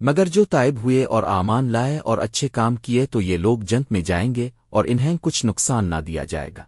مگر جو طائب ہوئے اور آمان لائے اور اچھے کام کیے تو یہ لوگ جنت میں جائیں گے اور انہیں کچھ نقصان نہ دیا جائے گا۔